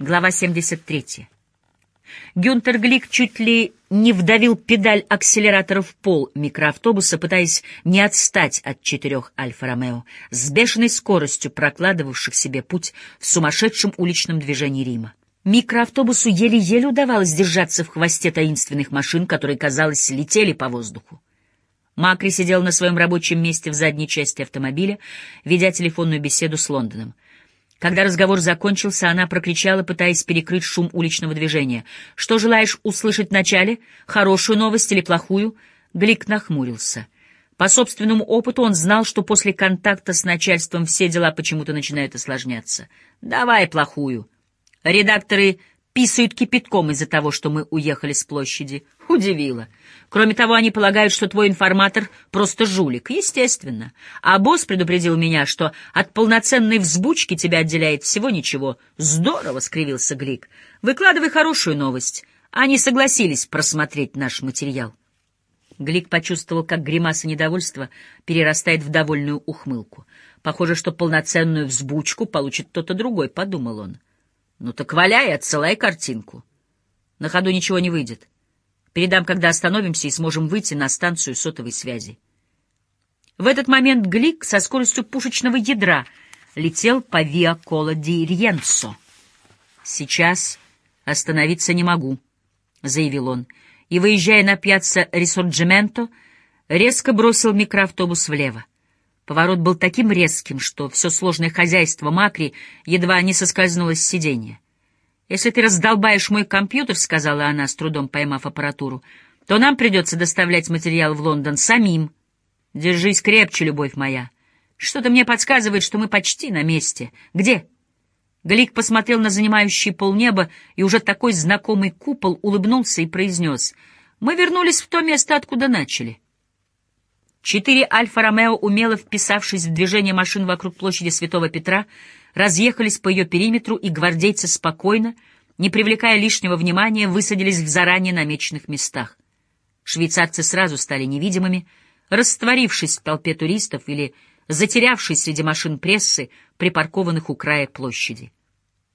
Глава 73. Гюнтер Глик чуть ли не вдавил педаль акселератора в пол микроавтобуса, пытаясь не отстать от четырех Альфа-Ромео, с бешеной скоростью прокладывавших себе путь в сумасшедшем уличном движении Рима. Микроавтобусу еле-еле удавалось держаться в хвосте таинственных машин, которые, казалось, летели по воздуху. Макри сидел на своем рабочем месте в задней части автомобиля, ведя телефонную беседу с Лондоном. Когда разговор закончился, она прокричала, пытаясь перекрыть шум уличного движения. «Что желаешь услышать вначале? Хорошую новость или плохую?» Глик нахмурился. По собственному опыту он знал, что после контакта с начальством все дела почему-то начинают осложняться. «Давай плохую». Редакторы писают кипятком из-за того, что мы уехали с площади. Удивило. Кроме того, они полагают, что твой информатор просто жулик. Естественно. А босс предупредил меня, что от полноценной взбучки тебя отделяет всего ничего. Здорово, — скривился Глик. Выкладывай хорошую новость. Они согласились просмотреть наш материал. Глик почувствовал, как гримаса недовольства перерастает в довольную ухмылку. Похоже, что полноценную взбучку получит кто-то другой, — подумал он. Ну так валяй, отсылай картинку. На ходу ничего не выйдет. Передам, когда остановимся и сможем выйти на станцию сотовой связи. В этот момент Глик со скоростью пушечного ядра летел по Виа Кола ди Риенцо. «Сейчас остановиться не могу», — заявил он, и, выезжая на пьяцца Рисорджименто, резко бросил микроавтобус влево. Поворот был таким резким, что все сложное хозяйство Макри едва не соскользнуло с сиденья. «Если ты раздолбаешь мой компьютер, — сказала она, с трудом поймав аппаратуру, — то нам придется доставлять материал в Лондон самим. Держись крепче, любовь моя. Что-то мне подсказывает, что мы почти на месте. Где?» Глик посмотрел на занимающий полнеба, и уже такой знакомый купол улыбнулся и произнес, «Мы вернулись в то место, откуда начали». Четыре Альфа-Ромео, умело вписавшись в движение машин вокруг площади Святого Петра, разъехались по ее периметру, и гвардейцы спокойно, не привлекая лишнего внимания, высадились в заранее намеченных местах. Швейцарцы сразу стали невидимыми, растворившись в толпе туристов или затерявшись среди машин прессы, припаркованных у края площади.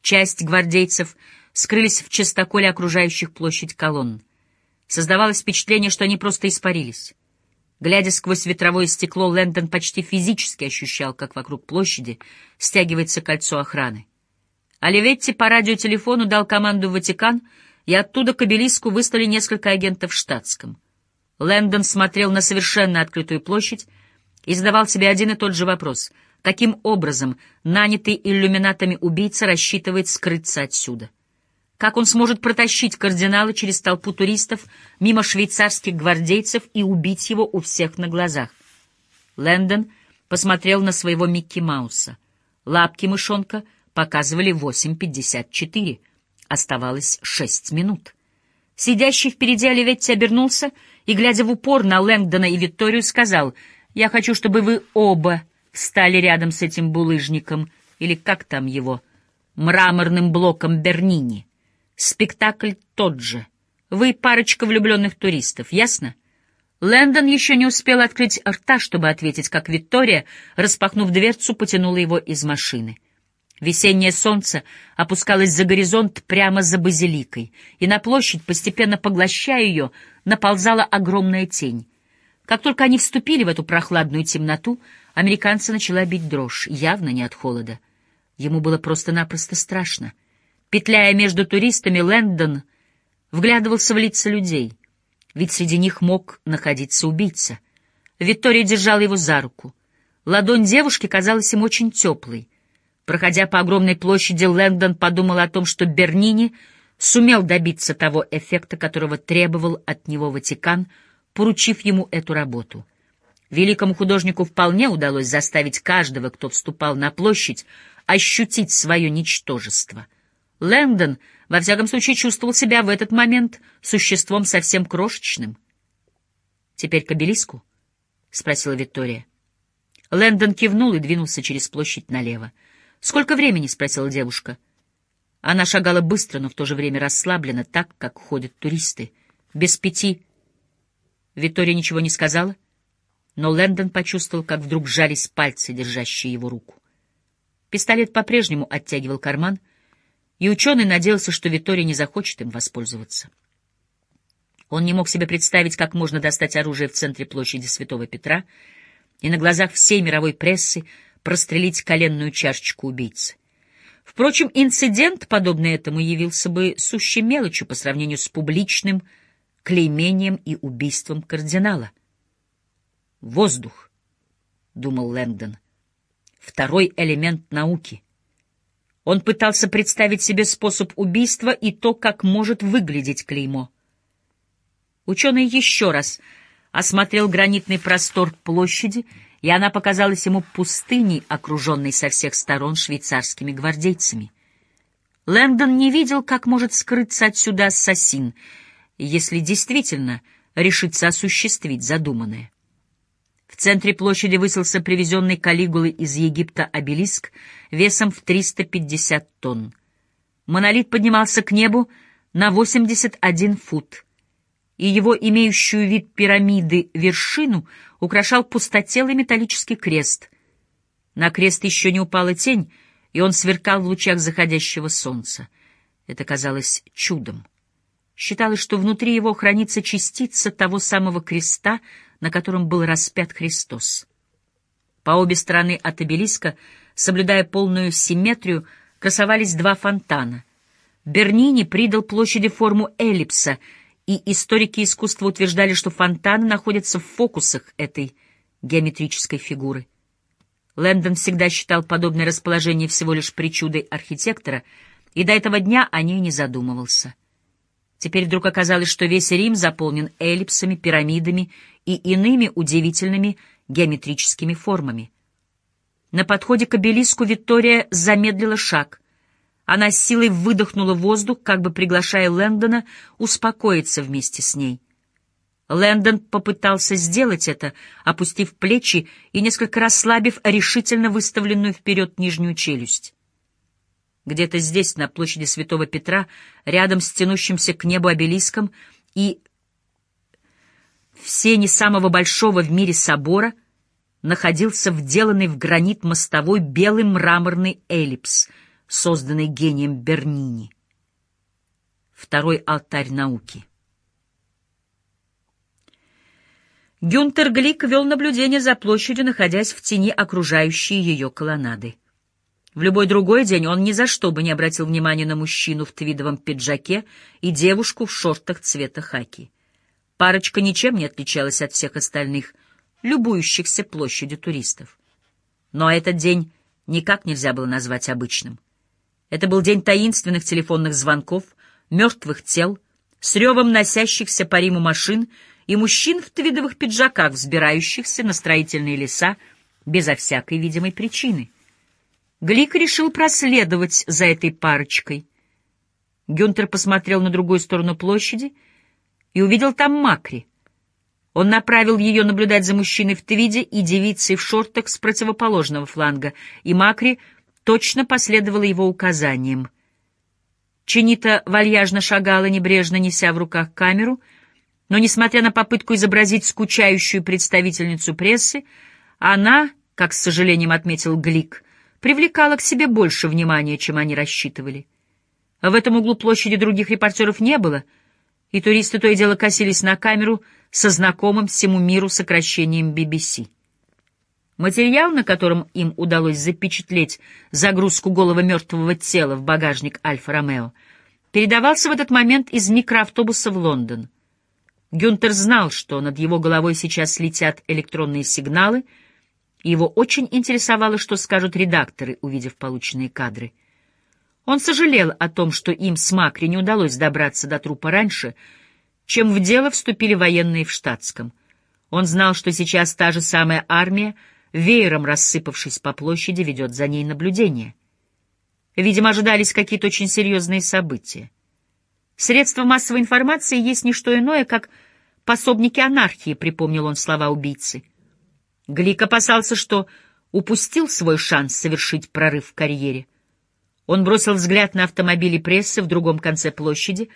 Часть гвардейцев скрылись в частоколе окружающих площадь колонн. Создавалось впечатление, что они просто испарились. Глядя сквозь ветровое стекло, Лэндон почти физически ощущал, как вокруг площади стягивается кольцо охраны. Оливетти по радиотелефону дал команду в Ватикан, и оттуда к обелиску выставили несколько агентов в штатском. Лэндон смотрел на совершенно открытую площадь и задавал себе один и тот же вопрос — каким образом нанятый иллюминатами убийца рассчитывает скрыться отсюда? Как он сможет протащить кардинала через толпу туристов мимо швейцарских гвардейцев и убить его у всех на глазах? Лэндон посмотрел на своего Микки Мауса. Лапки мышонка показывали 8.54. Оставалось шесть минут. Сидящий впереди Оливетти обернулся и, глядя в упор на Лэнгдона и Викторию, сказал, «Я хочу, чтобы вы оба встали рядом с этим булыжником, или как там его, мраморным блоком Бернини. Спектакль тот же. Вы парочка влюбленных туристов, ясно? Лэндон еще не успел открыть рта, чтобы ответить, как Виктория, распахнув дверцу, потянула его из машины. Весеннее солнце опускалось за горизонт прямо за базиликой, и на площадь, постепенно поглощая ее, наползала огромная тень. Как только они вступили в эту прохладную темноту, американца начала бить дрожь, явно не от холода. Ему было просто-напросто страшно — Петляя между туристами, Лэндон вглядывался в лица людей, ведь среди них мог находиться убийца. Виктория держала его за руку. Ладонь девушки казалась им очень теплой. Проходя по огромной площади, Лэндон подумал о том, что Бернини сумел добиться того эффекта, которого требовал от него Ватикан, поручив ему эту работу. Великому художнику вполне удалось заставить каждого, кто вступал на площадь, ощутить свое ничтожество — Лэндон, во всяком случае, чувствовал себя в этот момент существом совсем крошечным. «Теперь к обелиску?» — спросила Виктория. Лэндон кивнул и двинулся через площадь налево. «Сколько времени?» — спросила девушка. Она шагала быстро, но в то же время расслабленно, так, как ходят туристы. «Без пяти». Виктория ничего не сказала, но Лэндон почувствовал, как вдруг сжались пальцы, держащие его руку. Пистолет по-прежнему оттягивал карман — и ученый надеялся, что Витория не захочет им воспользоваться. Он не мог себе представить, как можно достать оружие в центре площади Святого Петра и на глазах всей мировой прессы прострелить коленную чашечку убийцы. Впрочем, инцидент, подобный этому, явился бы сущей мелочью по сравнению с публичным клеймением и убийством кардинала. «Воздух», — думал Лэнгдон, — «второй элемент науки». Он пытался представить себе способ убийства и то, как может выглядеть клеймо. Ученый еще раз осмотрел гранитный простор площади, и она показалась ему пустыней, окруженной со всех сторон швейцарскими гвардейцами. Лэндон не видел, как может скрыться отсюда ассасин, если действительно решится осуществить задуманное. В центре площади высился привезенный Калигулой из Египта обелиск весом в 350 тонн. Монолит поднимался к небу на 81 фут — и его имеющую вид пирамиды вершину украшал пустотелый металлический крест. На крест еще не упала тень, и он сверкал в лучах заходящего солнца. Это казалось чудом. Считалось, что внутри его хранится частица того самого креста, на котором был распят Христос. По обе стороны от обелиска, соблюдая полную симметрию, красовались два фонтана. Бернини придал площади форму эллипса — и историки искусства утверждали, что фонтаны находятся в фокусах этой геометрической фигуры. Лэндон всегда считал подобное расположение всего лишь причудой архитектора, и до этого дня о ней не задумывался. Теперь вдруг оказалось, что весь Рим заполнен эллипсами, пирамидами и иными удивительными геометрическими формами. На подходе к обелиску Виктория замедлила шаг — она с силой выдохнула воздух, как бы приглашая Лэндона успокоиться вместе с ней. Лэндон попытался сделать это, опустив плечи и несколько расслабив решительно выставленную вперед нижнюю челюсть. Где-то здесь, на площади Святого Петра, рядом с тянущимся к небу обелиском и в сене самого большого в мире собора, находился вделанный в гранит мостовой белый мраморный эллипс — созданный гением Бернини. Второй алтарь науки. Гюнтер Глик вел наблюдение за площадью, находясь в тени окружающей ее колоннады. В любой другой день он ни за что бы не обратил внимания на мужчину в твидовом пиджаке и девушку в шортах цвета хаки. Парочка ничем не отличалась от всех остальных, любующихся площадью туристов. Но этот день никак нельзя было назвать обычным. Это был день таинственных телефонных звонков, мертвых тел, с ревом носящихся по Риму машин и мужчин в твидовых пиджаках, взбирающихся на строительные леса безо всякой видимой причины. Глик решил проследовать за этой парочкой. Гюнтер посмотрел на другую сторону площади и увидел там Макри. Он направил ее наблюдать за мужчиной в твиде и девицей в шортах с противоположного фланга, и Макри — точно последовала его указаниям. Чинита вальяжно шагала, небрежно неся в руках камеру, но, несмотря на попытку изобразить скучающую представительницу прессы, она, как с сожалением отметил Глик, привлекала к себе больше внимания, чем они рассчитывали. В этом углу площади других репортеров не было, и туристы то и дело косились на камеру со знакомым всему миру сокращением BBC. Материал, на котором им удалось запечатлеть загрузку голого мертвого тела в багажник Альфа-Ромео, передавался в этот момент из микроавтобуса в Лондон. Гюнтер знал, что над его головой сейчас летят электронные сигналы, и его очень интересовало, что скажут редакторы, увидев полученные кадры. Он сожалел о том, что им с Макри не удалось добраться до трупа раньше, чем в дело вступили военные в штатском. Он знал, что сейчас та же самая армия — веером рассыпавшись по площади, ведет за ней наблюдение. Видимо, ожидались какие-то очень серьезные события. Средства массовой информации есть не что иное, как пособники анархии, припомнил он слова убийцы. Глик опасался, что упустил свой шанс совершить прорыв в карьере. Он бросил взгляд на автомобили прессы в другом конце площади,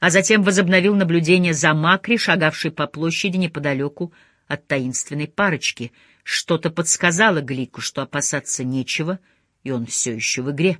а затем возобновил наблюдение за Макри, шагавшей по площади неподалеку от таинственной парочки — что-то подсказало Глику, что опасаться нечего, и он все еще в игре.